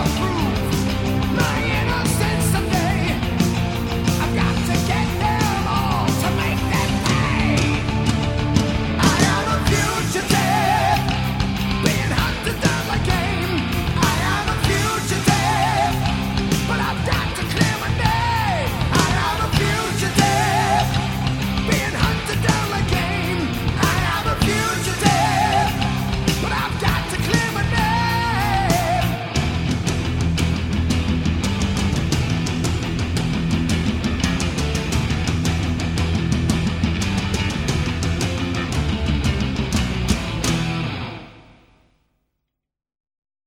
I'll